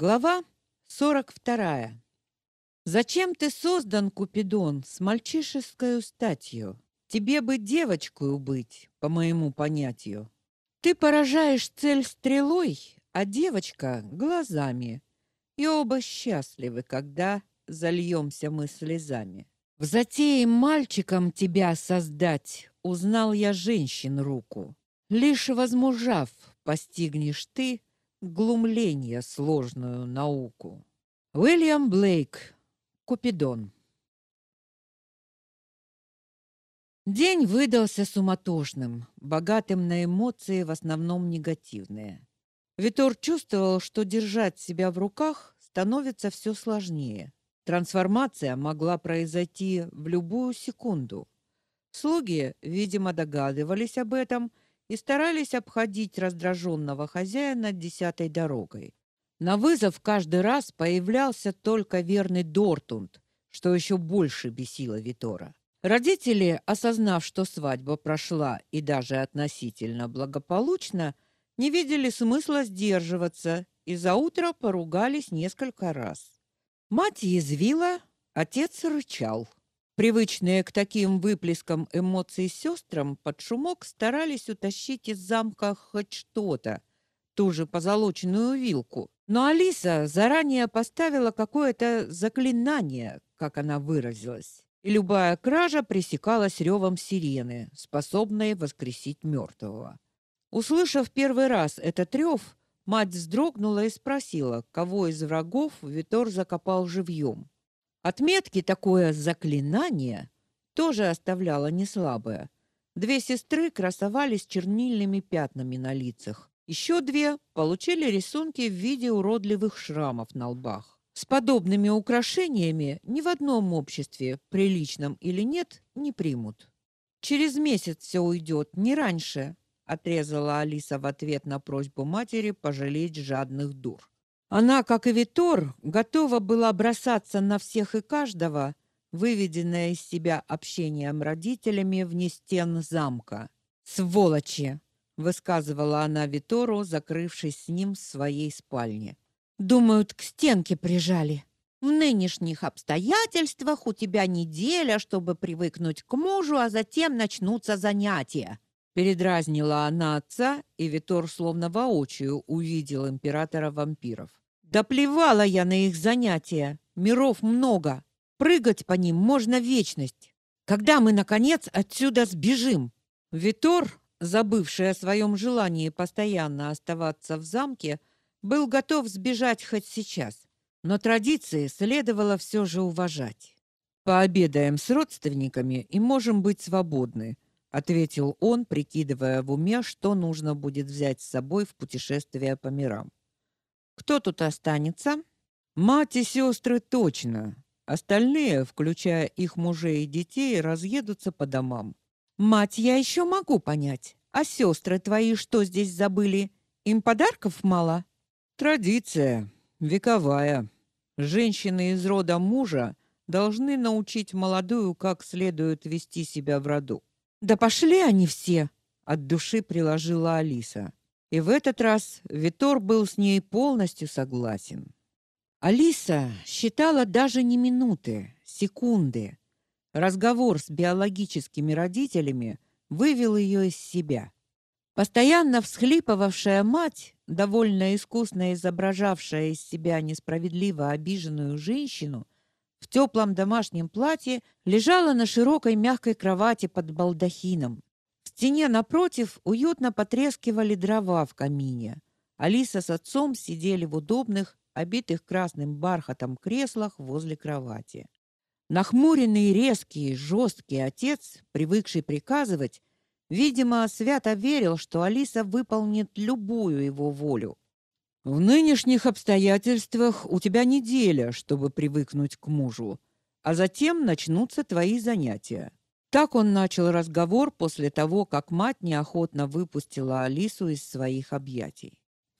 Глава 42. Зачем ты создан, Купидон, с мальчишеской статью? Тебе бы девочкой быть, по моему понятию. Ты поражаешь цель стрелой, а девочка глазами. И оба счастливы, когда зальемся мы слезами. В затее мальчиком тебя создать узнал я женщин руку. Лишь возмужав, постигнешь ты глумление сложную науку. Уильям Блейк. Купидон. День выдался суматошным, богатым на эмоции, в основном негативные. Витор чувствовал, что держать себя в руках становится все сложнее. Трансформация могла произойти в любую секунду. Слуги, видимо, догадывались об этом и старались обходить раздраженного хозяина десятой дорогой. На вызов каждый раз появлялся только верный Дортунд, что еще больше бесило Витора. Родители, осознав, что свадьба прошла и даже относительно благополучно, не видели смысла сдерживаться и за утро поругались несколько раз. Мать язвила, отец рычал. Привычные к таким выплескам эмоций сестрам под шумок старались утащить из замка хоть что-то, ту же позолоченную вилку. Но Алиса заранее поставила какое-то заклинание, как она выразилась, и любая кража пресекалась ревом сирены, способной воскресить мертвого. Услышав первый раз этот рев, мать вздрогнула и спросила, кого из врагов Витор закопал живьем. Отметки такое заклинание тоже оставляло не слабое. Две сестры красовались чернильными пятнами на лицах. Еще две получили рисунки в виде уродливых шрамов на лбах. С подобными украшениями ни в одном обществе, приличном или нет, не примут. Через месяц все уйдет, не раньше, отрезала Алиса в ответ на просьбу матери пожалеть жадных дур. Она, как и Витор, готова была бросаться на всех и каждого, выведенная из себя общением родителями вне стен замка. Сволочи, высказывала она Витору, закрывшись с ним в своей спальне. Думают, к стенке прижали. В нынешних обстоятельствах у тебя неделя, чтобы привыкнуть к мужу, а затем начнутся занятия. Передразнила она отца, и Витор словно воочию увидел императора вампиров. Да плевала я на их занятия. Миров много. Прыгать по ним можно вечность. Когда мы наконец отсюда сбежим? Витор, забывший о своем желании постоянно оставаться в замке, был готов сбежать хоть сейчас, но традиции следовало все же уважать. Пообедаем с родственниками и можем быть свободны ответил он, прикидывая в уме, что нужно будет взять с собой в путешествие по мирам. Кто тут останется? Мать и сестры точно. Остальные, включая их мужей и детей, разъедутся по домам. Мать я еще могу понять. А сестры твои что здесь забыли? Им подарков мало? Традиция вековая. Женщины из рода мужа должны научить молодую, как следует вести себя в роду. Да пошли они все, от души приложила Алиса. И в этот раз Витор был с ней полностью согласен. Алиса считала даже не минуты, секунды. Разговор с биологическими родителями вывел ее из себя. Постоянно всхлипывавшая мать, довольно искусно изображавшая из себя несправедливо обиженную женщину, в теплом домашнем платье лежала на широкой мягкой кровати под балдахином. В стене напротив уютно потрескивали дрова в камине. Алиса с отцом сидели в удобных, обитых красным бархатом креслах возле кровати. Нахмуренный, резкий, жесткий отец, привыкший приказывать, видимо, свято верил, что Алиса выполнит любую его волю. В нынешних обстоятельствах у тебя неделя, чтобы привыкнуть к мужу, а затем начнутся твои занятия. Так он начал разговор после того, как мать неохотно выпустила Алису из своих объятий.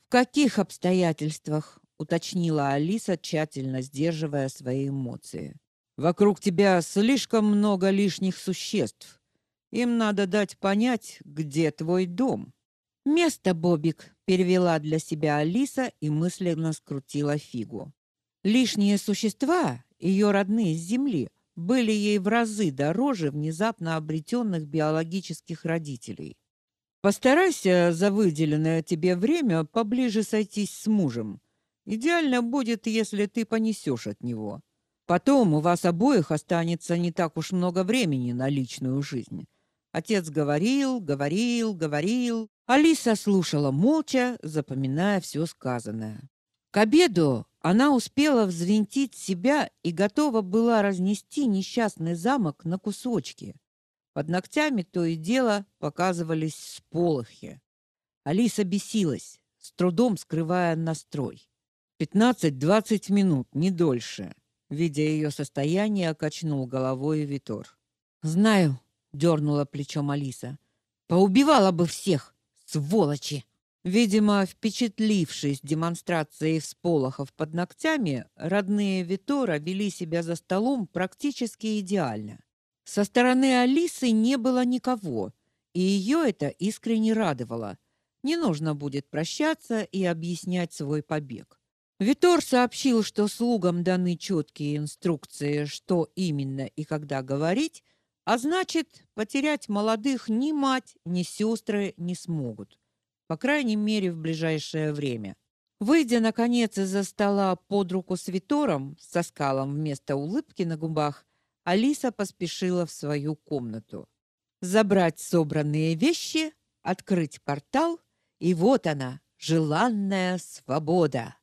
В каких обстоятельствах? уточнила Алиса, тщательно сдерживая свои эмоции. Вокруг тебя слишком много лишних существ. Им надо дать понять, где твой дом. Место, Бобик, перевела для себя Алиса и мысленно скрутила фигу. Лишние существа, ее родные с земли, были ей в разы дороже внезапно обретенных биологических родителей. Постарайся за выделенное тебе время поближе сойтись с мужем. Идеально будет, если ты понесешь от него. Потом у вас обоих останется не так уж много времени на личную жизнь. Отец говорил, говорил, говорил. Алиса слушала молча, запоминая все сказанное. К обеду она успела взвинтить себя и готова была разнести несчастный замок на кусочки. Под ногтями то и дело показывались сполохи. Алиса бесилась, с трудом скрывая настрой. Пятнадцать-двадцать минут, не дольше. Видя ее состояние, качнул головой Витор. "Знаю", дернула плечом Алиса. "Поубивала бы всех, сволочи". Видимо, впечатлившись демонстрацией всполохов под ногтями, родные Витора вели себя за столом практически идеально. Со стороны Алисы не было никого, и ее это искренне радовало. Не нужно будет прощаться и объяснять свой побег. Витор сообщил, что слугам даны четкие инструкции, что именно и когда говорить, а значит, потерять молодых ни мать, ни сестры не смогут по крайней мере, в ближайшее время. Выйдя наконец из-за стола под руку с Витором, со скалом вместо улыбки на губах, Алиса поспешила в свою комнату. Забрать собранные вещи, открыть портал, и вот она, желанная свобода.